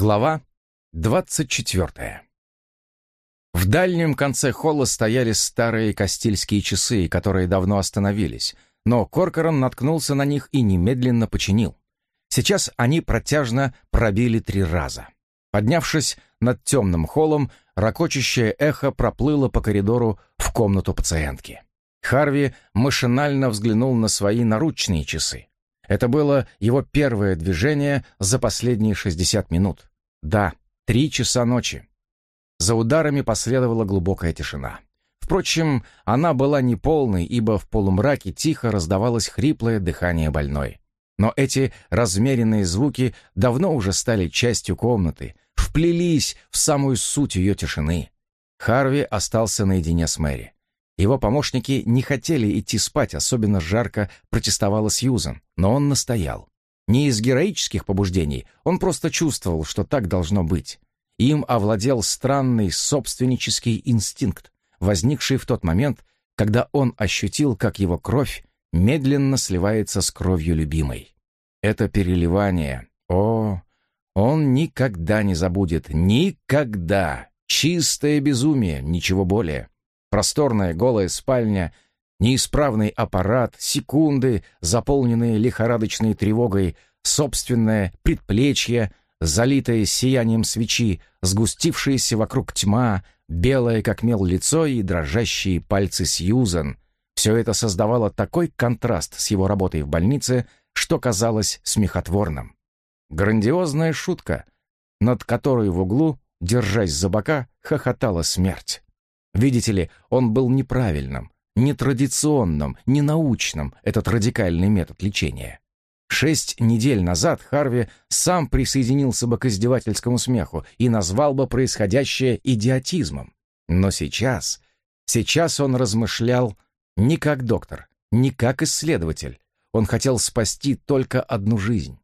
Глава 24. В дальнем конце холла стояли старые кастильские часы, которые давно остановились, но Коркоран наткнулся на них и немедленно починил. Сейчас они протяжно пробили три раза. Поднявшись над темным холлом, ракочащее эхо проплыло по коридору в комнату пациентки. Харви машинально взглянул на свои наручные часы. Это было его первое движение за последние 60 минут. Да, три часа ночи. За ударами последовала глубокая тишина. Впрочем, она была неполной, ибо в полумраке тихо раздавалось хриплое дыхание больной. Но эти размеренные звуки давно уже стали частью комнаты, вплелись в самую суть ее тишины. Харви остался наедине с Мэри. Его помощники не хотели идти спать, особенно жарко протестовала Сьюзан, но он настоял. Не из героических побуждений, он просто чувствовал, что так должно быть. Им овладел странный собственнический инстинкт, возникший в тот момент, когда он ощутил, как его кровь медленно сливается с кровью любимой. Это переливание, о, он никогда не забудет, никогда. Чистое безумие, ничего более. Просторная голая спальня, неисправный аппарат, секунды, заполненные лихорадочной тревогой, собственное предплечье, залитое сиянием свечи, сгустившаяся вокруг тьма, белое как мел лицо и дрожащие пальцы Сьюзен. Все это создавало такой контраст с его работой в больнице, что казалось смехотворным. Грандиозная шутка, над которой в углу, держась за бока, хохотала смерть. Видите ли, он был неправильным, нетрадиционным, ненаучным, этот радикальный метод лечения. Шесть недель назад Харви сам присоединился бы к издевательскому смеху и назвал бы происходящее идиотизмом. Но сейчас, сейчас он размышлял не как доктор, не как исследователь. Он хотел спасти только одну жизнь.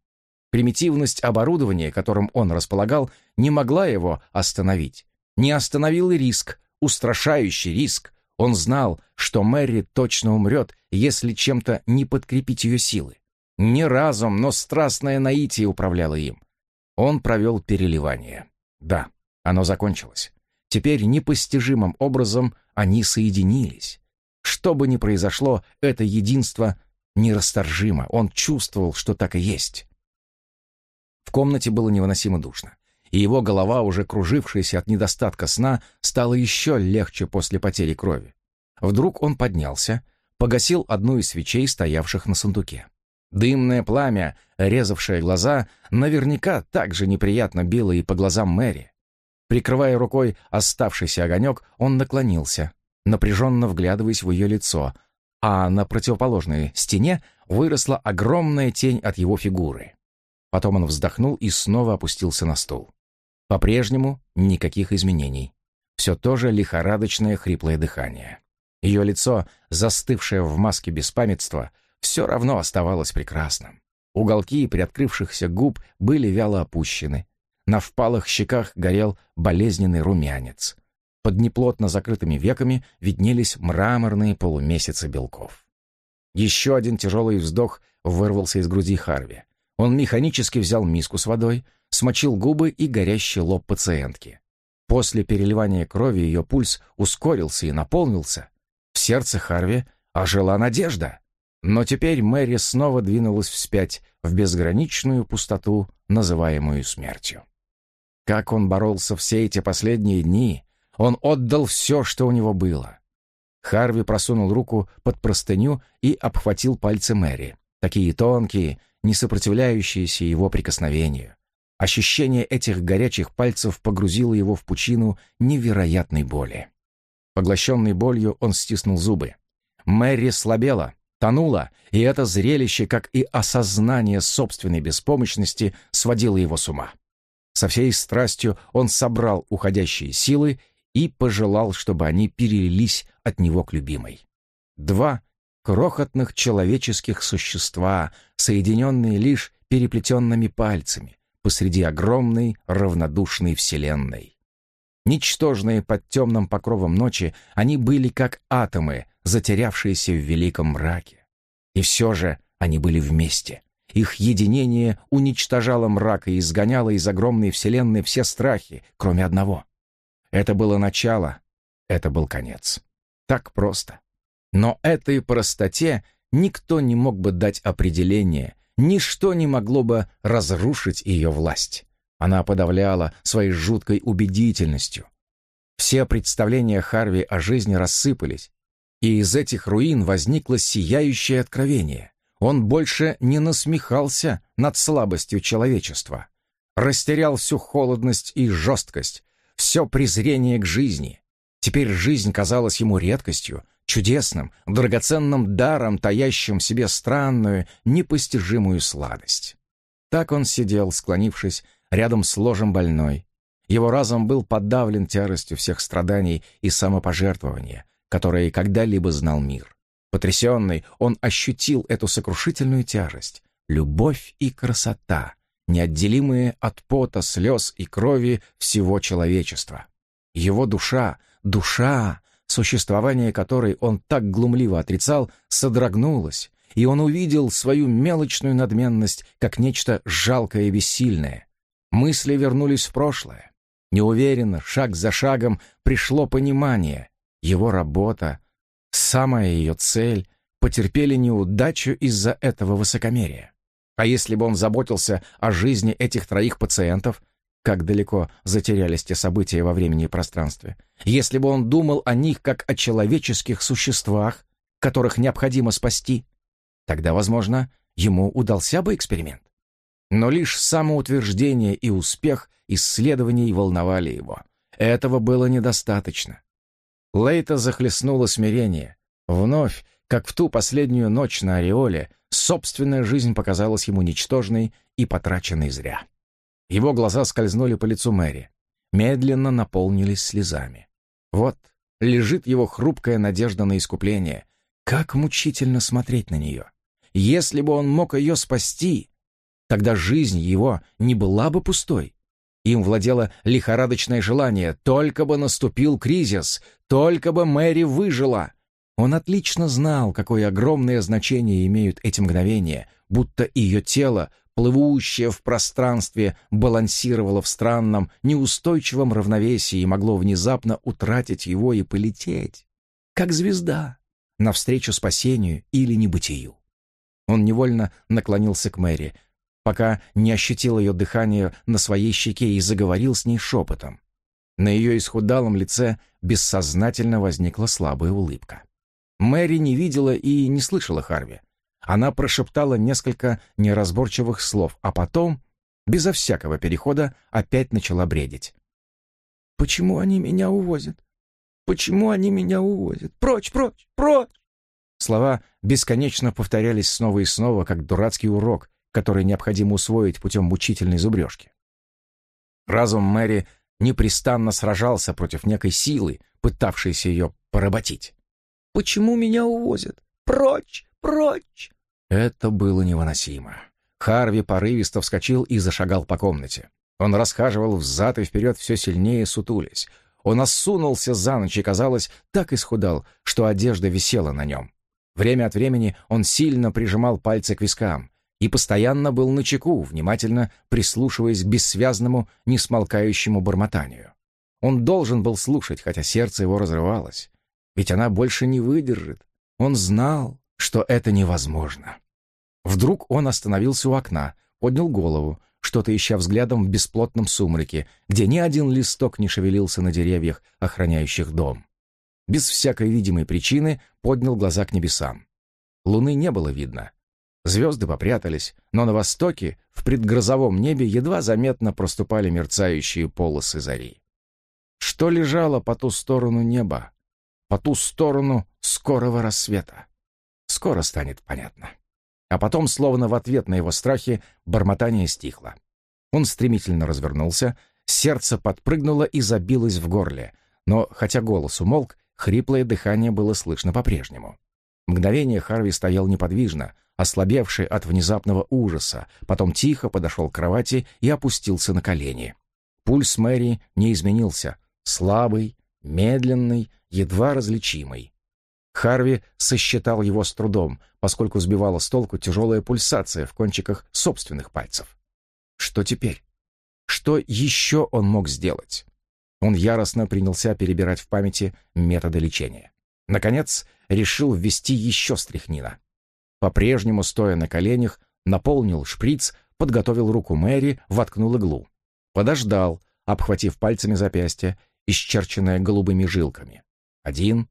Примитивность оборудования, которым он располагал, не могла его остановить. Не остановил и риск, устрашающий риск. Он знал, что Мэри точно умрет, если чем-то не подкрепить ее силы. Не разум, но страстное наитие управляло им. Он провел переливание. Да, оно закончилось. Теперь непостижимым образом они соединились. Что бы ни произошло, это единство нерасторжимо. Он чувствовал, что так и есть. В комнате было невыносимо душно и его голова, уже кружившаяся от недостатка сна, стала еще легче после потери крови. Вдруг он поднялся, погасил одну из свечей, стоявших на сундуке. Дымное пламя, резавшее глаза, наверняка так же неприятно било и по глазам Мэри. Прикрывая рукой оставшийся огонек, он наклонился, напряженно вглядываясь в ее лицо, а на противоположной стене выросла огромная тень от его фигуры. Потом он вздохнул и снова опустился на стул. По-прежнему никаких изменений. Все то же лихорадочное хриплое дыхание. Ее лицо, застывшее в маске беспамятства, все равно оставалось прекрасным. Уголки приоткрывшихся губ были вяло опущены. На впалых щеках горел болезненный румянец. Под неплотно закрытыми веками виднелись мраморные полумесяцы белков. Еще один тяжелый вздох вырвался из груди Харви. Он механически взял миску с водой, смочил губы и горящий лоб пациентки. После переливания крови ее пульс ускорился и наполнился. В сердце Харви ожила надежда. Но теперь Мэри снова двинулась вспять в безграничную пустоту, называемую смертью. Как он боролся все эти последние дни, он отдал все, что у него было. Харви просунул руку под простыню и обхватил пальцы Мэри, такие тонкие, не сопротивляющиеся его прикосновению. Ощущение этих горячих пальцев погрузило его в пучину невероятной боли. Поглощенный болью, он стиснул зубы. Мэри слабела, тонула, и это зрелище, как и осознание собственной беспомощности, сводило его с ума. Со всей страстью он собрал уходящие силы и пожелал, чтобы они перелились от него к любимой. Два крохотных человеческих существа, соединенные лишь переплетенными пальцами, посреди огромной равнодушной вселенной. Ничтожные под темным покровом ночи, они были как атомы, затерявшиеся в великом мраке. И все же они были вместе, Их единение уничтожало мрак и изгоняло из огромной вселенной все страхи, кроме одного. Это было начало, это был конец. Так просто. Но этой простоте никто не мог бы дать определение, ничто не могло бы разрушить ее власть. Она подавляла своей жуткой убедительностью. Все представления Харви о жизни рассыпались, и из этих руин возникло сияющее откровение. Он больше не насмехался над слабостью человечества. Растерял всю холодность и жесткость, все презрение к жизни. Теперь жизнь казалась ему редкостью, чудесным, драгоценным даром, таящим в себе странную, непостижимую сладость. Так он сидел, склонившись рядом с ложем больной. Его разум был подавлен тяростью всех страданий и самопожертвования, которые когда-либо знал мир. Потрясенный, он ощутил эту сокрушительную тяжесть, любовь и красота, неотделимые от пота, слез и крови всего человечества. Его душа, душа, существование которой он так глумливо отрицал, содрогнулась, и он увидел свою мелочную надменность как нечто жалкое и бессильное. Мысли вернулись в прошлое. Неуверенно, шаг за шагом, пришло понимание. Его работа, самая ее цель, потерпели неудачу из-за этого высокомерия. А если бы он заботился о жизни этих троих пациентов, как далеко затерялись те события во времени и пространстве, если бы он думал о них как о человеческих существах, которых необходимо спасти, тогда, возможно, ему удался бы эксперимент. Но лишь самоутверждение и успех исследований волновали его. Этого было недостаточно. Лейта захлестнуло смирение. Вновь, как в ту последнюю ночь на Ореоле, Собственная жизнь показалась ему ничтожной и потраченной зря. Его глаза скользнули по лицу Мэри, медленно наполнились слезами. Вот лежит его хрупкая надежда на искупление. Как мучительно смотреть на нее. Если бы он мог ее спасти, тогда жизнь его не была бы пустой. Им владело лихорадочное желание, только бы наступил кризис, только бы Мэри выжила. Он отлично знал, какое огромное значение имеют эти мгновения, будто ее тело, плывущее в пространстве, балансировало в странном, неустойчивом равновесии и могло внезапно утратить его и полететь, как звезда, навстречу спасению или небытию. Он невольно наклонился к Мэри, пока не ощутил ее дыхание на своей щеке и заговорил с ней шепотом. На ее исхудалом лице бессознательно возникла слабая улыбка. Мэри не видела и не слышала Харви. Она прошептала несколько неразборчивых слов, а потом, безо всякого перехода, опять начала бредить. «Почему они меня увозят? Почему они меня увозят? Прочь, прочь, прочь!» Слова бесконечно повторялись снова и снова, как дурацкий урок, который необходимо усвоить путем мучительной зубрежки. Разум Мэри непрестанно сражался против некой силы, пытавшейся ее поработить. Почему меня увозят? Прочь! Прочь!» Это было невыносимо. Харви порывисто вскочил и зашагал по комнате. Он расхаживал взад и вперед все сильнее сутулясь. Он осунулся за ночь и, казалось, так исхудал, что одежда висела на нем. Время от времени он сильно прижимал пальцы к вискам и постоянно был на чеку, внимательно прислушиваясь к бессвязному, несмолкающему бормотанию. Он должен был слушать, хотя сердце его разрывалось. Ведь она больше не выдержит. Он знал, что это невозможно. Вдруг он остановился у окна, поднял голову, что-то ища взглядом в бесплотном сумраке, где ни один листок не шевелился на деревьях, охраняющих дом. Без всякой видимой причины поднял глаза к небесам. Луны не было видно. Звезды попрятались, но на востоке, в предгрозовом небе, едва заметно проступали мерцающие полосы зари. Что лежало по ту сторону неба? по ту сторону скорого рассвета. Скоро станет понятно. А потом, словно в ответ на его страхи, бормотание стихло. Он стремительно развернулся, сердце подпрыгнуло и забилось в горле, но, хотя голос умолк, хриплое дыхание было слышно по-прежнему. Мгновение Харви стоял неподвижно, ослабевший от внезапного ужаса, потом тихо подошел к кровати и опустился на колени. Пульс Мэри не изменился, слабый, медленный, едва различимый. Харви сосчитал его с трудом, поскольку сбивала с толку тяжелая пульсация в кончиках собственных пальцев. Что теперь? Что еще он мог сделать? Он яростно принялся перебирать в памяти методы лечения. Наконец, решил ввести еще стряхнина. По-прежнему, стоя на коленях, наполнил шприц, подготовил руку Мэри, воткнул иглу. Подождал, обхватив пальцами запястье, исчерченное голубыми жилками. Один,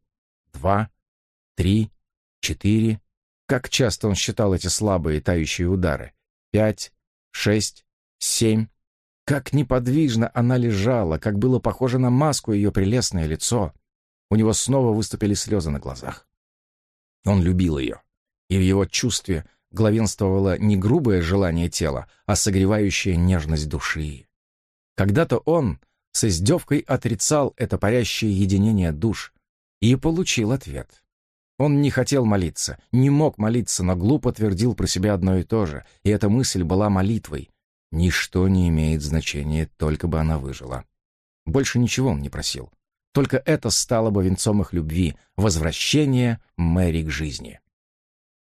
два, три, четыре. Как часто он считал эти слабые тающие удары? Пять, шесть, семь. Как неподвижно она лежала, как было похоже на маску ее прелестное лицо. У него снова выступили слезы на глазах. Он любил ее, и в его чувстве главенствовало не грубое желание тела, а согревающая нежность души. Когда-то он с издевкой отрицал это парящее единение душ и получил ответ. Он не хотел молиться, не мог молиться, но глупо твердил про себя одно и то же, и эта мысль была молитвой. Ничто не имеет значения, только бы она выжила. Больше ничего он не просил. Только это стало бы венцом их любви, возвращение Мэри к жизни.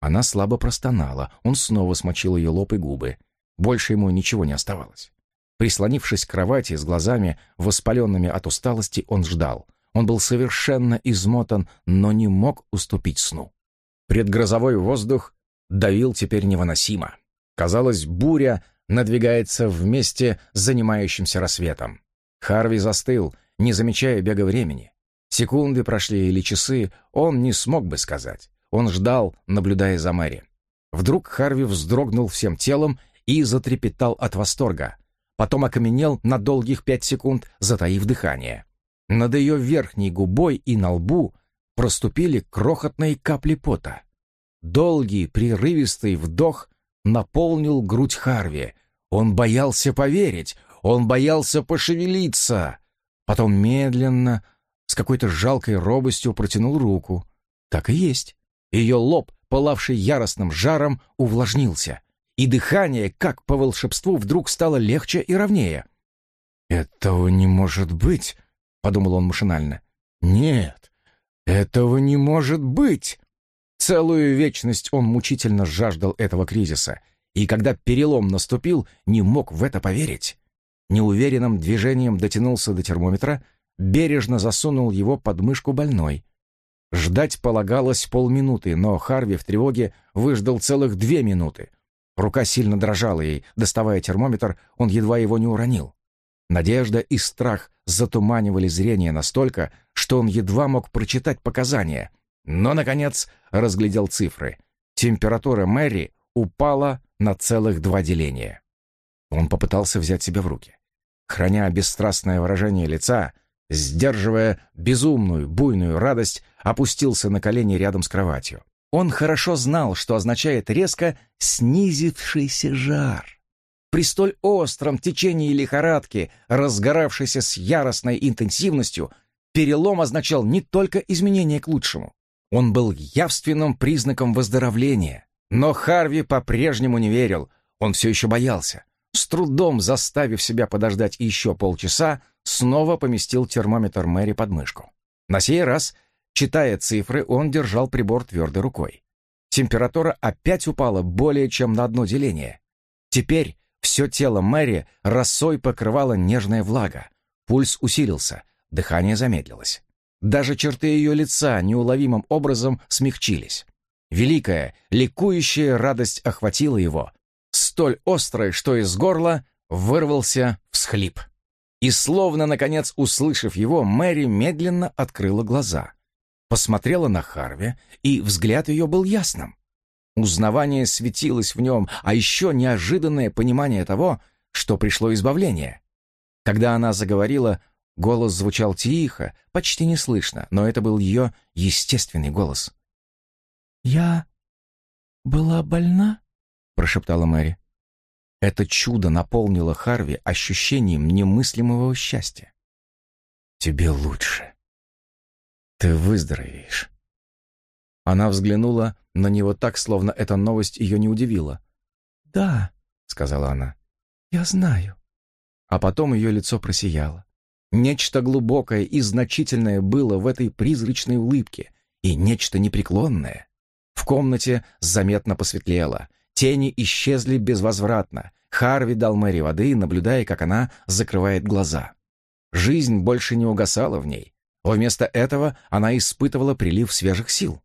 Она слабо простонала, он снова смочил ее лоб и губы. Больше ему ничего не оставалось. Прислонившись к кровати с глазами, воспаленными от усталости, он ждал. Он был совершенно измотан, но не мог уступить сну. Предгрозовой воздух давил теперь невыносимо. Казалось, буря надвигается вместе с занимающимся рассветом. Харви застыл, не замечая бега времени. Секунды прошли или часы, он не смог бы сказать. Он ждал, наблюдая за Мэри. Вдруг Харви вздрогнул всем телом и затрепетал от восторга. Потом окаменел на долгих пять секунд, затаив дыхание. Над ее верхней губой и на лбу проступили крохотные капли пота. Долгий, прерывистый вдох наполнил грудь Харви. Он боялся поверить, он боялся пошевелиться. Потом медленно, с какой-то жалкой робостью протянул руку. Так и есть. Ее лоб, пылавший яростным жаром, увлажнился, и дыхание, как по волшебству, вдруг стало легче и ровнее. «Этого не может быть!» — подумал он машинально. «Нет, этого не может быть!» Целую вечность он мучительно жаждал этого кризиса, и когда перелом наступил, не мог в это поверить. Неуверенным движением дотянулся до термометра, бережно засунул его под мышку больной. Ждать полагалось полминуты, но Харви в тревоге выждал целых две минуты. Рука сильно дрожала ей, доставая термометр, он едва его не уронил. Надежда и страх затуманивали зрение настолько, что он едва мог прочитать показания. Но, наконец, разглядел цифры. Температура Мэри упала на целых два деления. Он попытался взять себя в руки. Храня бесстрастное выражение лица, сдерживая безумную, буйную радость, опустился на колени рядом с кроватью. Он хорошо знал, что означает резко снизившийся жар. При столь остром течении лихорадки, разгоравшейся с яростной интенсивностью, перелом означал не только изменение к лучшему. Он был явственным признаком выздоровления. Но Харви по-прежнему не верил, он все еще боялся. С трудом заставив себя подождать еще полчаса, снова поместил термометр Мэри под мышку. На сей раз, читая цифры, он держал прибор твердой рукой. Температура опять упала более чем на одно деление. Теперь все тело Мэри росой покрывала нежная влага. Пульс усилился, дыхание замедлилось. Даже черты ее лица неуловимым образом смягчились. Великая, ликующая радость охватила его, столь острая, что из горла вырвался всхлип. И словно, наконец, услышав его, Мэри медленно открыла глаза. Посмотрела на Харви, и взгляд ее был ясным. Узнавание светилось в нем, а еще неожиданное понимание того, что пришло избавление. Когда она заговорила, голос звучал тихо, почти неслышно, но это был ее естественный голос. «Я была больна?» — прошептала Мэри. Это чудо наполнило Харви ощущением немыслимого счастья. «Тебе лучше. Ты выздоровеешь». Она взглянула на него так, словно эта новость ее не удивила. «Да», — сказала она, — «я знаю». А потом ее лицо просияло. Нечто глубокое и значительное было в этой призрачной улыбке, и нечто непреклонное. В комнате заметно посветлело, тени исчезли безвозвратно. Харви дал Мэри воды, наблюдая, как она закрывает глаза. Жизнь больше не угасала в ней. Вместо этого она испытывала прилив свежих сил.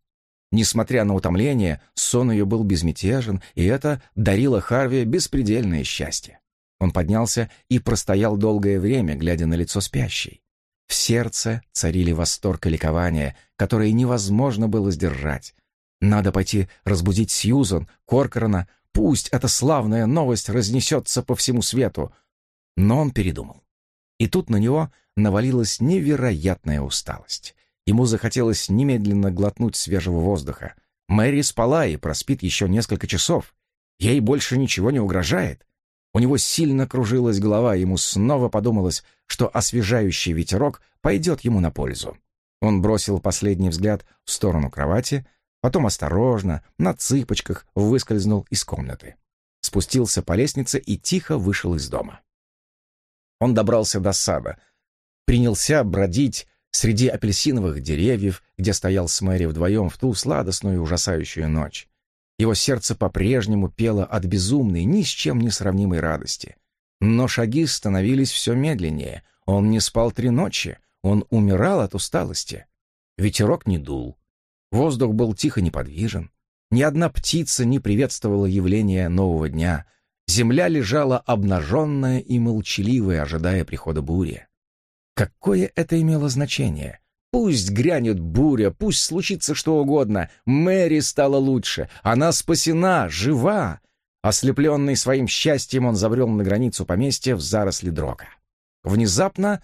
Несмотря на утомление, сон ее был безмятежен, и это дарило Харви беспредельное счастье. Он поднялся и простоял долгое время, глядя на лицо спящей. В сердце царили восторг и ликование, которые невозможно было сдержать. Надо пойти разбудить Сьюзан, Коркорона, пусть эта славная новость разнесется по всему свету. Но он передумал. И тут на него навалилась невероятная усталость. Ему захотелось немедленно глотнуть свежего воздуха. Мэри спала и проспит еще несколько часов. Ей больше ничего не угрожает. У него сильно кружилась голова, ему снова подумалось, что освежающий ветерок пойдет ему на пользу. Он бросил последний взгляд в сторону кровати, потом осторожно, на цыпочках, выскользнул из комнаты. Спустился по лестнице и тихо вышел из дома. Он добрался до сада, принялся бродить среди апельсиновых деревьев, где стоял с Мэри вдвоем в ту сладостную и ужасающую ночь. Его сердце по-прежнему пело от безумной, ни с чем не сравнимой радости. Но шаги становились все медленнее. Он не спал три ночи, он умирал от усталости. Ветерок не дул. Воздух был тихо неподвижен. Ни одна птица не приветствовала явление нового дня. Земля лежала обнаженная и молчаливая, ожидая прихода бури. Какое это имело значение? Пусть грянет буря, пусть случится что угодно. Мэри стала лучше. Она спасена, жива. Ослепленный своим счастьем, он забрел на границу поместья в заросли дрока. Внезапно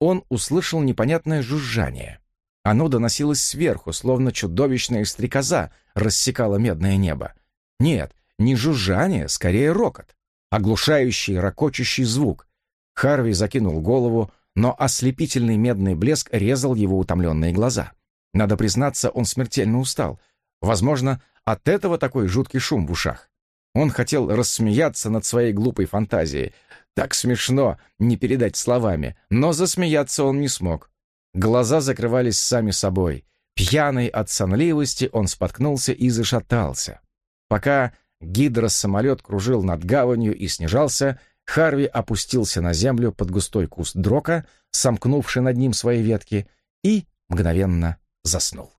он услышал непонятное жужжание. Оно доносилось сверху, словно чудовищная стрекоза рассекала медное небо. Нет, не жужжание, скорее рокот. Оглушающий, ракочущий звук. Харви закинул голову, но ослепительный медный блеск резал его утомленные глаза. Надо признаться, он смертельно устал. Возможно, от этого такой жуткий шум в ушах. Он хотел рассмеяться над своей глупой фантазией. Так смешно, не передать словами, но засмеяться он не смог. Глаза закрывались сами собой. Пьяный от сонливости он споткнулся и зашатался. Пока гидросамолет кружил над гаванью и снижался, Харви опустился на землю под густой куст дрока, сомкнувший над ним свои ветки, и мгновенно заснул.